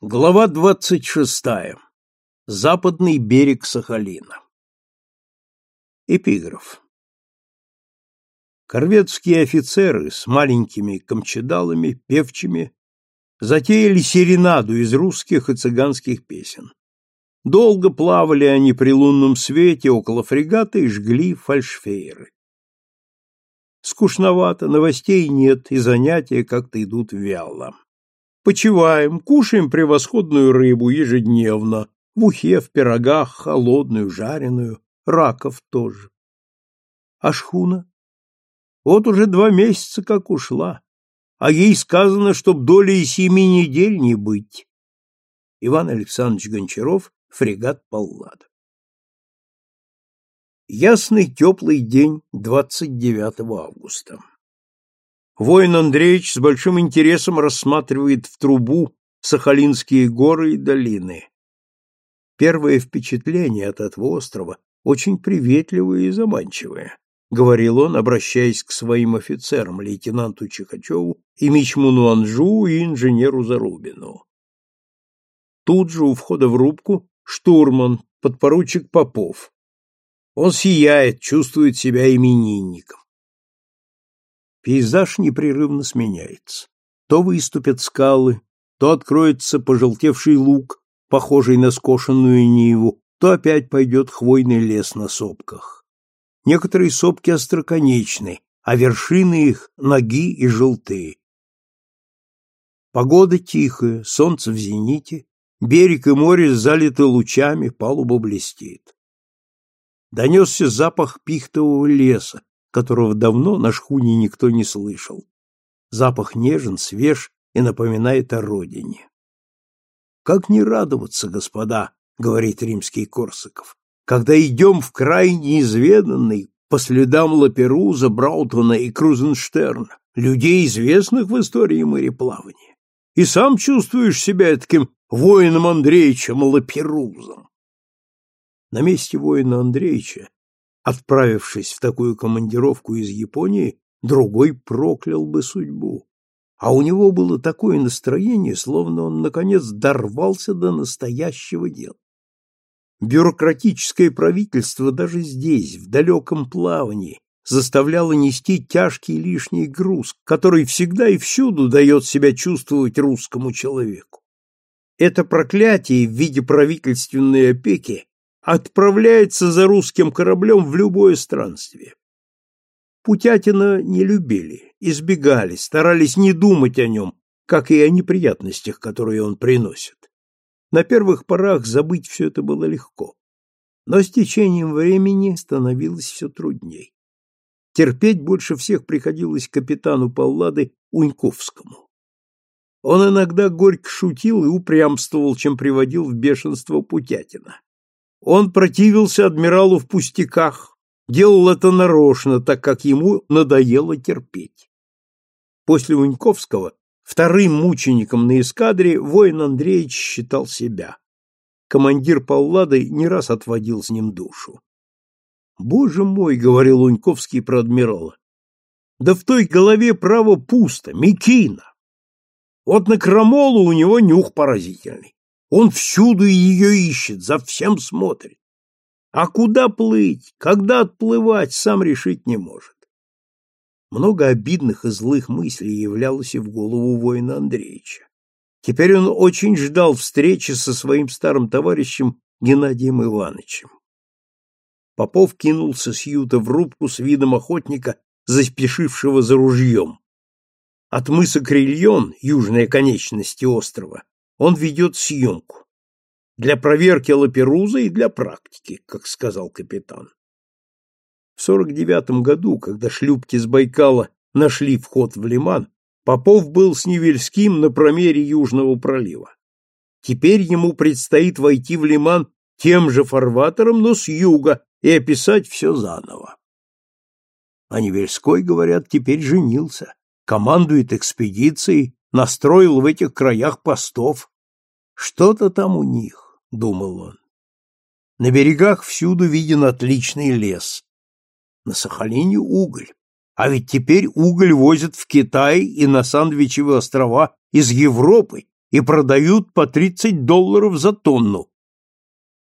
Глава двадцать шестая. Западный берег Сахалина. Эпиграф. Корветские офицеры с маленькими камчедалами, певчими, затеяли серенаду из русских и цыганских песен. Долго плавали они при лунном свете около фрегата и жгли фальшфейеры. Скучновато, новостей нет, и занятия как-то идут вяло. Почиваем, кушаем превосходную рыбу ежедневно, в ухе, в пирогах, холодную, жареную, раков тоже. А шхуна? Вот уже два месяца как ушла, а ей сказано, чтоб долей семи недель не быть. Иван Александрович Гончаров, фрегат Паллада. Ясный теплый день 29 августа. Воин Андреевич с большим интересом рассматривает в трубу Сахалинские горы и долины. Первое впечатление от этого острова очень приветливое и заманчивое, говорил он, обращаясь к своим офицерам, лейтенанту Чихачеву и Мичмуну Анжу и инженеру Зарубину. Тут же у входа в рубку штурман, подпоручик Попов. Он сияет, чувствует себя именинником. Пейзаж непрерывно сменяется. То выступят скалы, то откроется пожелтевший луг, похожий на скошенную ниву, то опять пойдет хвойный лес на сопках. Некоторые сопки остроконечны, а вершины их ноги и желтые. Погода тихая, солнце в зените, берег и море залиты лучами, палуба блестит. Донесся запах пихтового леса, которого давно на шхуне никто не слышал. Запах нежен, свеж и напоминает о родине. «Как не радоваться, господа!» — говорит римский Корсаков. «Когда идем в край неизведанный, по следам Лаперуза, Браутона и Крузенштерна, людей, известных в истории мореплавания, и сам чувствуешь себя таким воином Андреевичем Лаперузом». На месте воина Андреевича Отправившись в такую командировку из Японии, другой проклял бы судьбу. А у него было такое настроение, словно он, наконец, дорвался до настоящего дела. Бюрократическое правительство даже здесь, в далеком плавании, заставляло нести тяжкий лишний груз, который всегда и всюду дает себя чувствовать русскому человеку. Это проклятие в виде правительственной опеки отправляется за русским кораблем в любое странствие. Путятина не любили, избегали, старались не думать о нем, как и о неприятностях, которые он приносит. На первых порах забыть все это было легко, но с течением времени становилось все трудней. Терпеть больше всех приходилось капитану Паллады Уньковскому. Он иногда горько шутил и упрямствовал, чем приводил в бешенство Путятина. Он противился адмиралу в пустяках, делал это нарочно, так как ему надоело терпеть. После Уньковского вторым мучеником на эскадре воин Андреевич считал себя. Командир Паллады не раз отводил с ним душу. «Боже мой!» — говорил Уньковский про адмирала. «Да в той голове право пусто, Микина! Вот на крамолу у него нюх поразительный. Он всюду ее ищет, за всем смотрит. А куда плыть, когда отплывать, сам решить не может. Много обидных и злых мыслей являлось и в голову воина Андреевича. Теперь он очень ждал встречи со своим старым товарищем Геннадием Ивановичем. Попов кинулся с юта в рубку с видом охотника, заспешившего за ружьем. От мыса Крильон, южной конечности острова, он ведет съемку. Для проверки лаперуза и для практики, как сказал капитан. В сорок девятом году, когда шлюпки с Байкала нашли вход в лиман, Попов был с Невельским на промере Южного пролива. Теперь ему предстоит войти в лиман тем же фарватером, но с юга, и описать все заново. А Невельской, говорят, теперь женился, командует экспедицией, настроил в этих краях постов. Что-то там у них, думал он. На берегах всюду виден отличный лес. На Сахалине уголь. А ведь теперь уголь возят в Китай и на Сандвичевы острова из Европы, и продают по 30 долларов за тонну.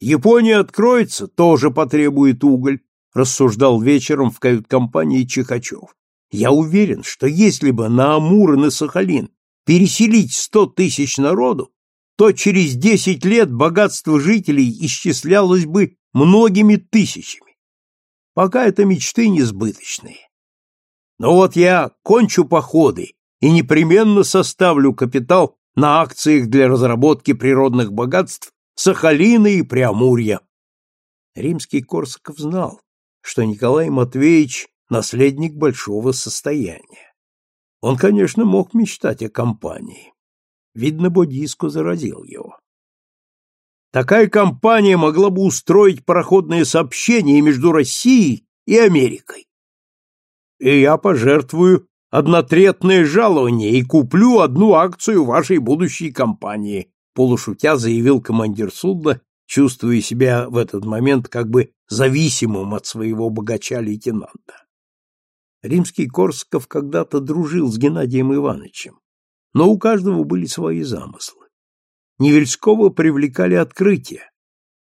Япония откроется, тоже потребует уголь, рассуждал вечером в кают-компании Чихачев. Я уверен, что если бы на Амур и на Сахалин переселить сто тысяч народу, то через десять лет богатство жителей исчислялось бы многими тысячами. Пока это мечты несбыточные. Но вот я кончу походы и непременно составлю капитал на акциях для разработки природных богатств Сахалина и Преамурья. Римский Корсаков знал, что Николай Матвеевич – наследник большого состояния. Он, конечно, мог мечтать о компании. Видно, Бодиско заразил его. Такая компания могла бы устроить пароходное сообщение между Россией и Америкой. И я пожертвую однотретное жалование и куплю одну акцию вашей будущей компании, полушутя заявил командир судна, чувствуя себя в этот момент как бы зависимым от своего богача-лейтенанта. Римский Корсков когда-то дружил с Геннадием Ивановичем, но у каждого были свои замыслы. Невельского привлекали открытия,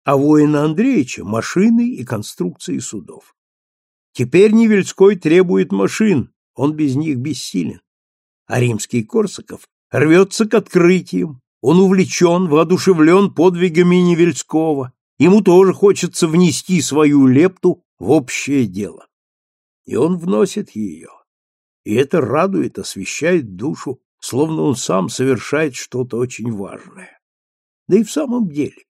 а воина Андреевича — машины и конструкции судов. Теперь Невельской требует машин, он без них бессилен. А римский Корсаков рвется к открытиям, он увлечен, воодушевлен подвигами Невельского, ему тоже хочется внести свою лепту в общее дело. И он вносит ее. И это радует, освещает душу, словно он сам совершает что-то очень важное. Да и в самом деле,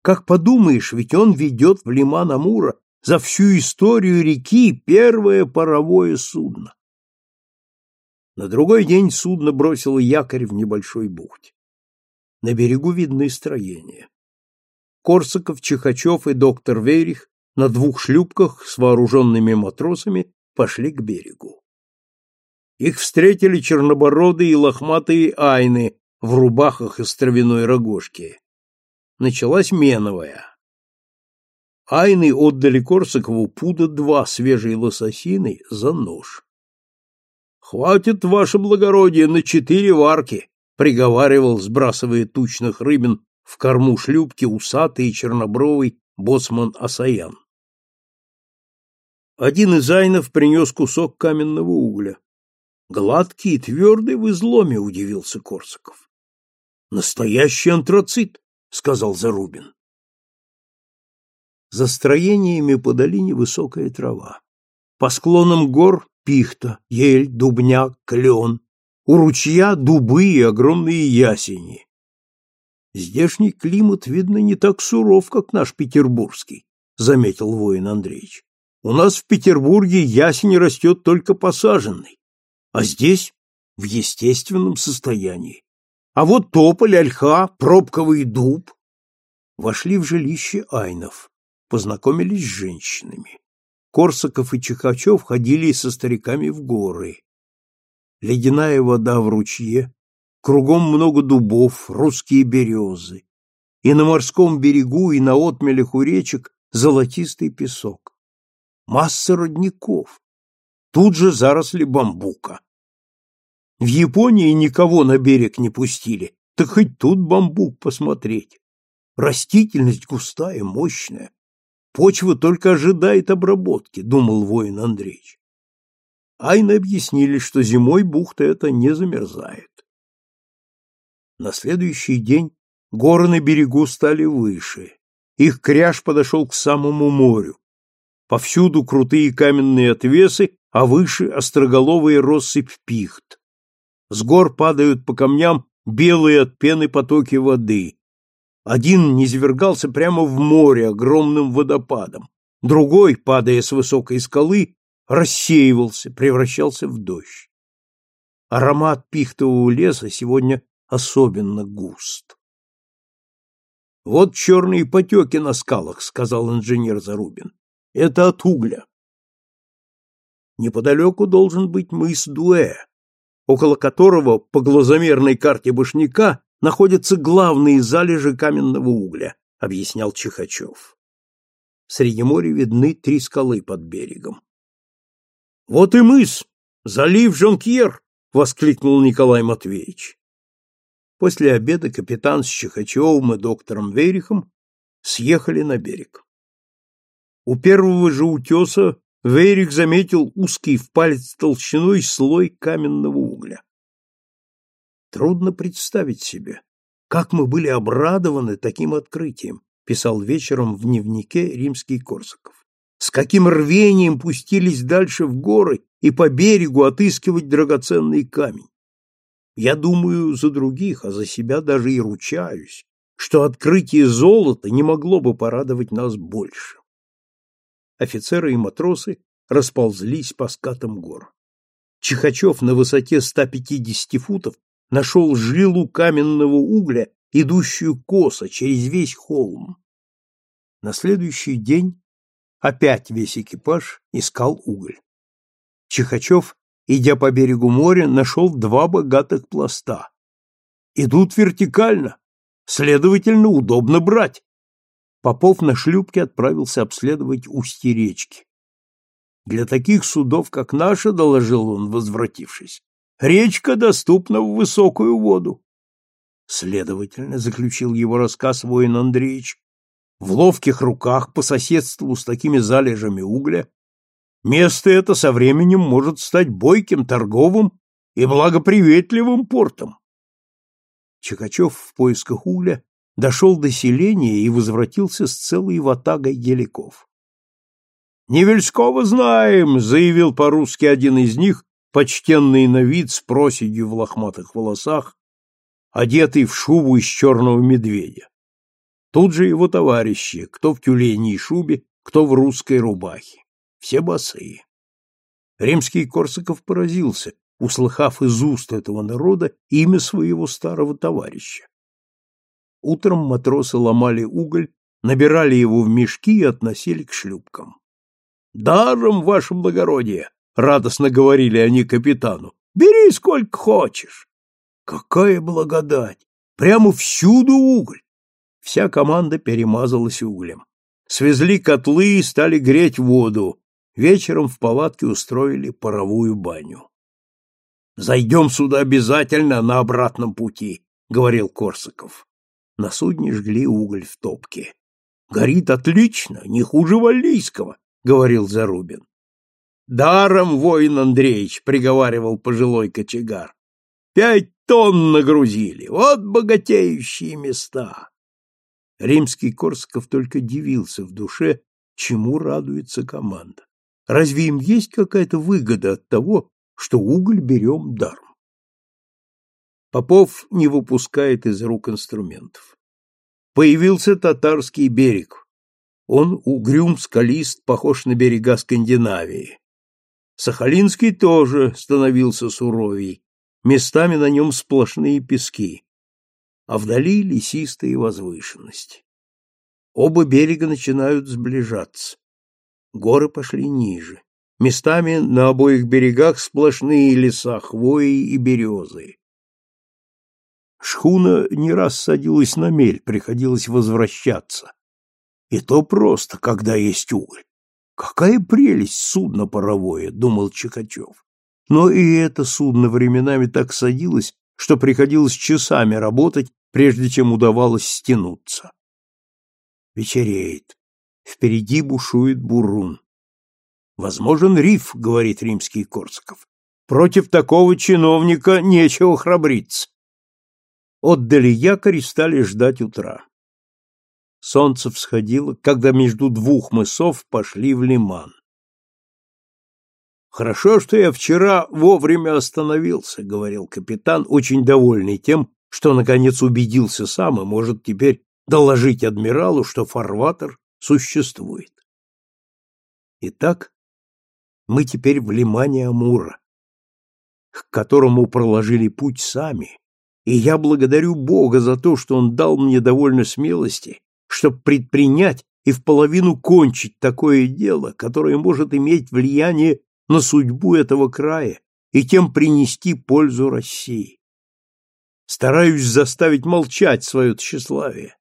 как подумаешь, ведь он ведет в лиман Амура за всю историю реки первое паровое судно. На другой день судно бросило якорь в небольшой бухте. На берегу видны строения. Корсаков, Чихачев и доктор Верих на двух шлюпках с вооруженными матросами пошли к берегу. Их встретили чернобородые и лохматые айны в рубахах из травяной рогожки. Началась меновая. Айны отдали Корсакову пуда два свежей лососины за нож. Хватит, ваше благородие, на четыре варки, приговаривал, сбрасывая тучных рыбин в корму шлюпки усатый и чернобровый боцман Асаян. Один из айнов принес кусок каменного угля. Гладкий и твердый в изломе, удивился Корсаков. Настоящий антрацит, сказал Зарубин. За строениями по долине высокая трава. По склонам гор пихта, ель, дубняк, клен. У ручья дубы и огромные ясени. Здешний климат, видно, не так суров, как наш петербургский, заметил воин Андреевич. У нас в Петербурге ясень растет только посаженный, а здесь в естественном состоянии. А вот тополь, ольха, пробковый дуб. Вошли в жилище Айнов, познакомились с женщинами. Корсаков и Чихачев ходили со стариками в горы. Ледяная вода в ручье, кругом много дубов, русские березы. И на морском берегу, и на отмелях у речек золотистый песок. Масса родников. Тут же заросли бамбука. В Японии никого на берег не пустили, так хоть тут бамбук посмотреть. Растительность густая, мощная. Почва только ожидает обработки, думал воин Андреевич. Айны объяснили, что зимой бухта эта не замерзает. На следующий день горы на берегу стали выше. Их кряж подошел к самому морю. Повсюду крутые каменные отвесы, а выше остроголовые россыпь пихт. С гор падают по камням белые от пены потоки воды, один низвергался прямо в море огромным водопадом, другой, падая с высокой скалы, рассеивался, превращался в дождь. Аромат пихтового леса сегодня особенно густ. «Вот черные потеки на скалах», — сказал инженер Зарубин. «Это от угля». Неподалеку должен быть мыс Дуэ, около которого по глазомерной карте Башняка находятся главные залежи каменного угля, объяснял Чихачев. Среди моря видны три скалы под берегом. Вот и мыс, залив Жонкьер, воскликнул Николай Матвеевич. После обеда капитан с Чихачевым и доктором Верихом съехали на берег. У первого же утеса Верих заметил узкий в палец толщиной слой каменного угля. Трудно представить себе, как мы были обрадованы таким открытием, писал вечером в дневнике римский Корсаков. С каким рвением пустились дальше в горы и по берегу отыскивать драгоценный камень. Я думаю за других, а за себя даже и ручаюсь, что открытие золота не могло бы порадовать нас больше офицеры и матросы расползлись по скатам гор. Чихачев на высоте 150 футов нашел жилу каменного угля, идущую косо через весь холм. На следующий день опять весь экипаж искал уголь. Чихачев, идя по берегу моря, нашел два богатых пласта. Идут вертикально, следовательно, удобно брать. Попов на шлюпке отправился обследовать устье речки. Для таких судов, как наша, доложил он, возвратившись, речка доступна в высокую воду. Следовательно, заключил его рассказ воин Андреевич, в ловких руках по соседству с такими залежами угля, место это со временем может стать бойким, торговым и благоприветливым портом. Чикачев в поисках угля дошел до селения и возвратился с целой ватагой геликов. «Невельского знаем», — заявил по-русски один из них, почтенный на вид с проседью в лохматых волосах, одетый в шубу из черного медведя. Тут же его товарищи, кто в тюленей шубе, кто в русской рубахе. Все босые. Римский Корсаков поразился, услыхав из уст этого народа имя своего старого товарища. Утром матросы ломали уголь, набирали его в мешки и относили к шлюпкам. «Даром, ваше благородие!» — радостно говорили они капитану. «Бери сколько хочешь!» «Какая благодать! Прямо всюду уголь!» Вся команда перемазалась углем. Свезли котлы и стали греть воду. Вечером в палатке устроили паровую баню. «Зайдем сюда обязательно на обратном пути», — говорил Корсаков. На судне жгли уголь в топке. «Горит отлично, не хуже валлийского», — говорил Зарубин. «Даром, воин Андреевич», — приговаривал пожилой кочегар. «Пять тонн нагрузили, вот богатеющие места». Римский Корсаков только дивился в душе, чему радуется команда. Разве им есть какая-то выгода от того, что уголь берем даром? Попов не выпускает из рук инструментов. Появился татарский берег. Он угрюм, скалист, похож на берега Скандинавии. Сахалинский тоже становился суровей, местами на нем сплошные пески, а вдали лесистые возвышенности. Оба берега начинают сближаться. Горы пошли ниже. Местами на обоих берегах сплошные леса хвои и березы. Шхуна не раз садилась на мель, приходилось возвращаться. И то просто, когда есть уголь. Какая прелесть судно паровое, думал Чикачев. Но и это судно временами так садилось, что приходилось часами работать, прежде чем удавалось стянуться. Вечереет. Впереди бушует бурун. Возможен риф, говорит римский Корсаков. Против такого чиновника нечего храбриться отдали якорь и стали ждать утра. Солнце всходило, когда между двух мысов пошли в лиман. «Хорошо, что я вчера вовремя остановился», — говорил капитан, очень довольный тем, что наконец убедился сам и может теперь доложить адмиралу, что фарватер существует. Итак, мы теперь в лимане Амура, к которому проложили путь сами, и я благодарю Бога за то, что Он дал мне довольно смелости, чтобы предпринять и в половину кончить такое дело, которое может иметь влияние на судьбу этого края и тем принести пользу России. Стараюсь заставить молчать свое тщеславие,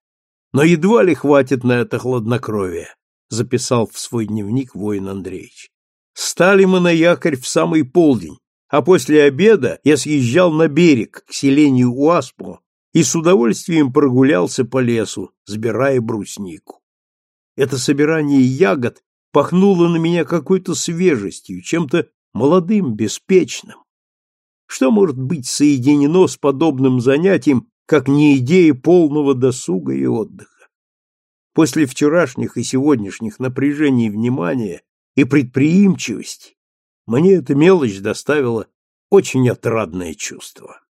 но едва ли хватит на это хладнокровие, записал в свой дневник воин Андреевич. Стали мы на якорь в самый полдень, а после обеда я съезжал на берег к селению Уаспо и с удовольствием прогулялся по лесу, сбирая бруснику. Это собирание ягод пахнуло на меня какой-то свежестью, чем-то молодым, беспечным. Что может быть соединено с подобным занятием, как не идея полного досуга и отдыха? После вчерашних и сегодняшних напряжений внимания и предприимчивости мне эта мелочь доставила очень отрадное чувство.